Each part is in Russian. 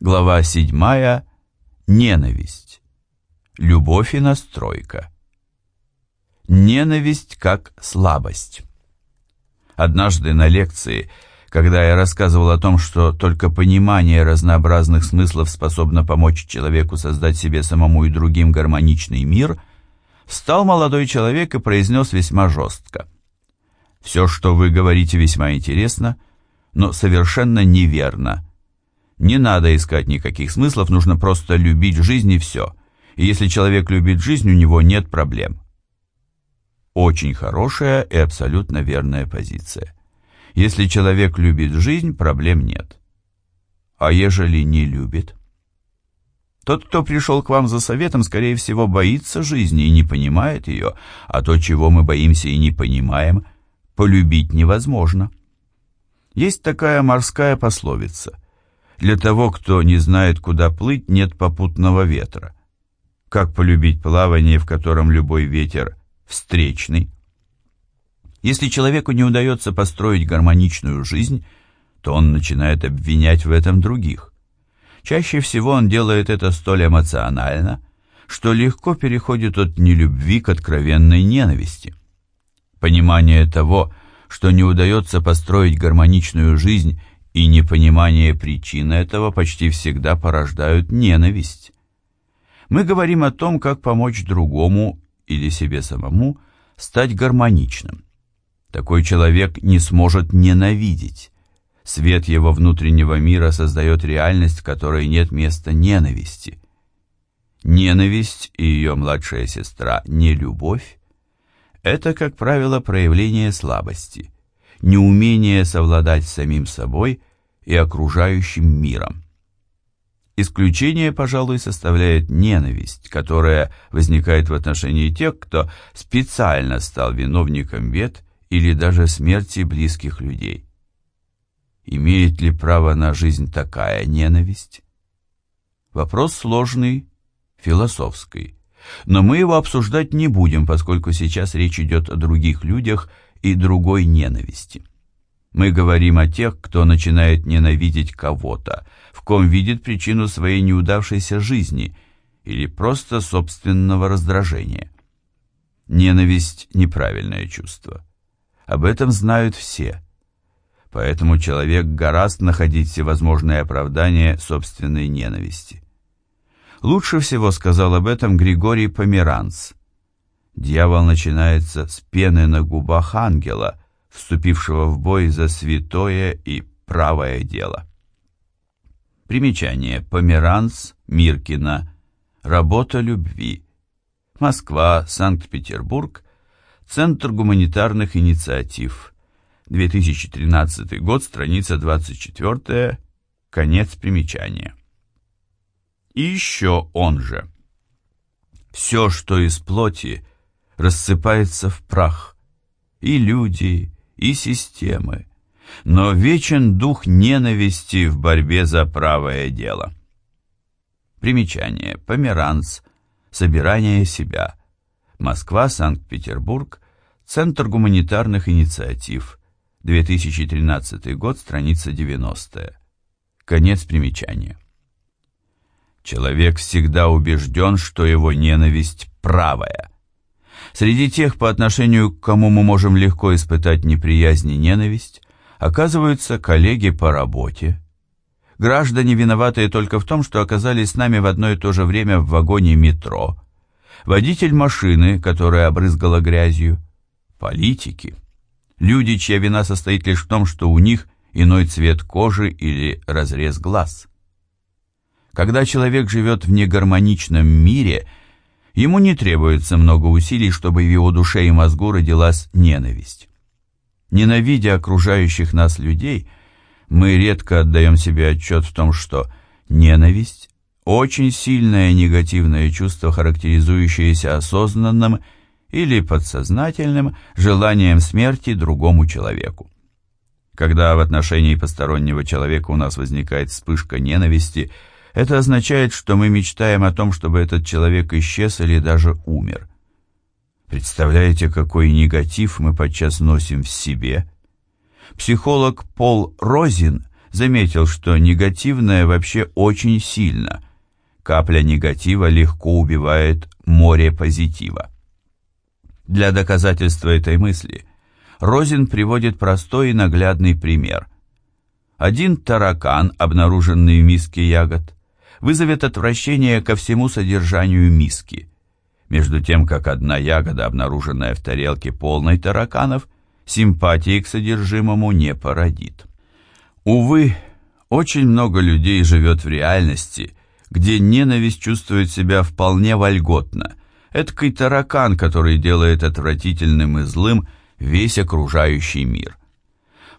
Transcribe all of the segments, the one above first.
Глава 7. Ненависть. Любовь и настройка. Ненависть как слабость. Однажды на лекции, когда я рассказывал о том, что только понимание разнообразных смыслов способно помочь человеку создать себе самому и другим гармоничный мир, встал молодой человек и произнес весьма жестко. «Все, что вы говорите, весьма интересно, но совершенно неверно» Не надо искать никаких смыслов, нужно просто любить жизнь и все. И если человек любит жизнь, у него нет проблем. Очень хорошая и абсолютно верная позиция. Если человек любит жизнь, проблем нет. А ежели не любит? Тот, кто пришел к вам за советом, скорее всего, боится жизни и не понимает ее, а то, чего мы боимся и не понимаем, полюбить невозможно. Есть такая морская пословица – для того, кто не знает, куда плыть, нет попутного ветра. Как полюбить плавание, в котором любой ветер встречный? Если человеку не удается построить гармоничную жизнь, то он начинает обвинять в этом других. Чаще всего он делает это столь эмоционально, что легко переходит от нелюбви к откровенной ненависти. Понимание того, что не удается построить гармоничную жизнь и непонимание причины этого почти всегда порождают ненависть. Мы говорим о том, как помочь другому или себе самому стать гармоничным. Такой человек не сможет ненавидеть. Свет его внутреннего мира создает реальность, в которой нет места ненависти. Ненависть и ее младшая сестра нелюбовь – это, как правило, проявление слабости, неумение совладать с самим собой и окружающим миром. Исключение, пожалуй, составляет ненависть, которая возникает в отношении тех, кто специально стал виновником бед или даже смерти близких людей. Имеет ли право на жизнь такая ненависть? Вопрос сложный, философский, но мы его обсуждать не будем, поскольку сейчас речь идет о других людях и другой ненависти. Мы говорим о тех, кто начинает ненавидеть кого-то, в ком видит причину своей неудавшейся жизни или просто собственного раздражения. Ненависть – неправильное чувство. Об этом знают все. Поэтому человек гораст находить всевозможные оправдания собственной ненависти. Лучше всего сказал об этом Григорий Померанц. Дьявол начинается с пены на губах ангела – вступившего в бой за святое и правое дело. Примечание. Померанц, Миркина. Работа любви. Москва, Санкт-Петербург. Центр гуманитарных инициатив. 2013 год, страница 24, конец примечания. И еще он же. Все, что из плоти, рассыпается в прах. И люди, и системы, но вечен дух ненависти в борьбе за правое дело. Примечание. Померанц. Собирание себя. Москва, Санкт-Петербург. Центр гуманитарных инициатив. 2013 год, страница 90. Конец примечания. Человек всегда убежден, что его ненависть правая – Среди тех, по отношению к кому мы можем легко испытать неприязнь и ненависть, оказываются коллеги по работе, граждане, виноватые только в том, что оказались с нами в одно и то же время в вагоне метро, водитель машины, которая обрызгала грязью, политики, люди, чья вина состоит лишь в том, что у них иной цвет кожи или разрез глаз. Когда человек живет в негармоничном мире – Ему не требуется много усилий, чтобы в его душе и мозгу родилась ненависть. Ненавидя окружающих нас людей, мы редко отдаем себе отчет в том, что ненависть – очень сильное негативное чувство, характеризующееся осознанным или подсознательным желанием смерти другому человеку. Когда в отношении постороннего человека у нас возникает вспышка ненависти – это означает, что мы мечтаем о том, чтобы этот человек исчез или даже умер. Представляете, какой негатив мы подчас носим в себе? Психолог Пол Розин заметил, что негативное вообще очень сильно. Капля негатива легко убивает море позитива. Для доказательства этой мысли Розин приводит простой и наглядный пример. Один таракан, обнаруженный в миске ягод, вызовет отвращение ко всему содержанию миски, между тем как одна ягода, обнаруженная в тарелке полной тараканов, симпатии к содержимому не породит. Увы, очень много людей живет в реальности, где ненависть чувствует себя вполне вольготно. Эдакий таракан, который делает отвратительным и злым весь окружающий мир.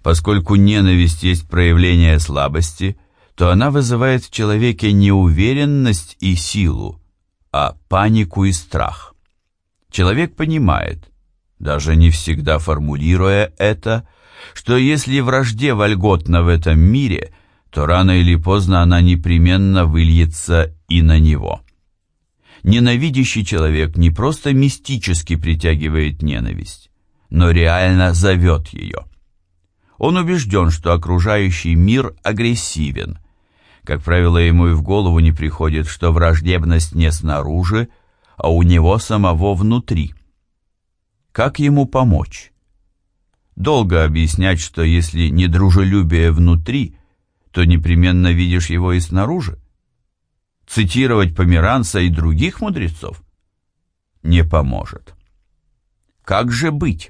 Поскольку ненависть есть проявление слабости, то она вызывает в человеке неуверенность и силу, а панику и страх. Человек понимает, даже не всегда формулируя это, что если вражде вольготно в этом мире, то рано или поздно она непременно выльется и на него. Ненавидящий человек не просто мистически притягивает ненависть, но реально зовет ее. Он убежден, что окружающий мир агрессивен. Как правило, ему и в голову не приходит, что враждебность не снаружи, а у него самого внутри. Как ему помочь? Долго объяснять, что если не дружелюбие внутри, то непременно видишь его и снаружи. Цитировать Померанца и других мудрецов не поможет. Как же быть?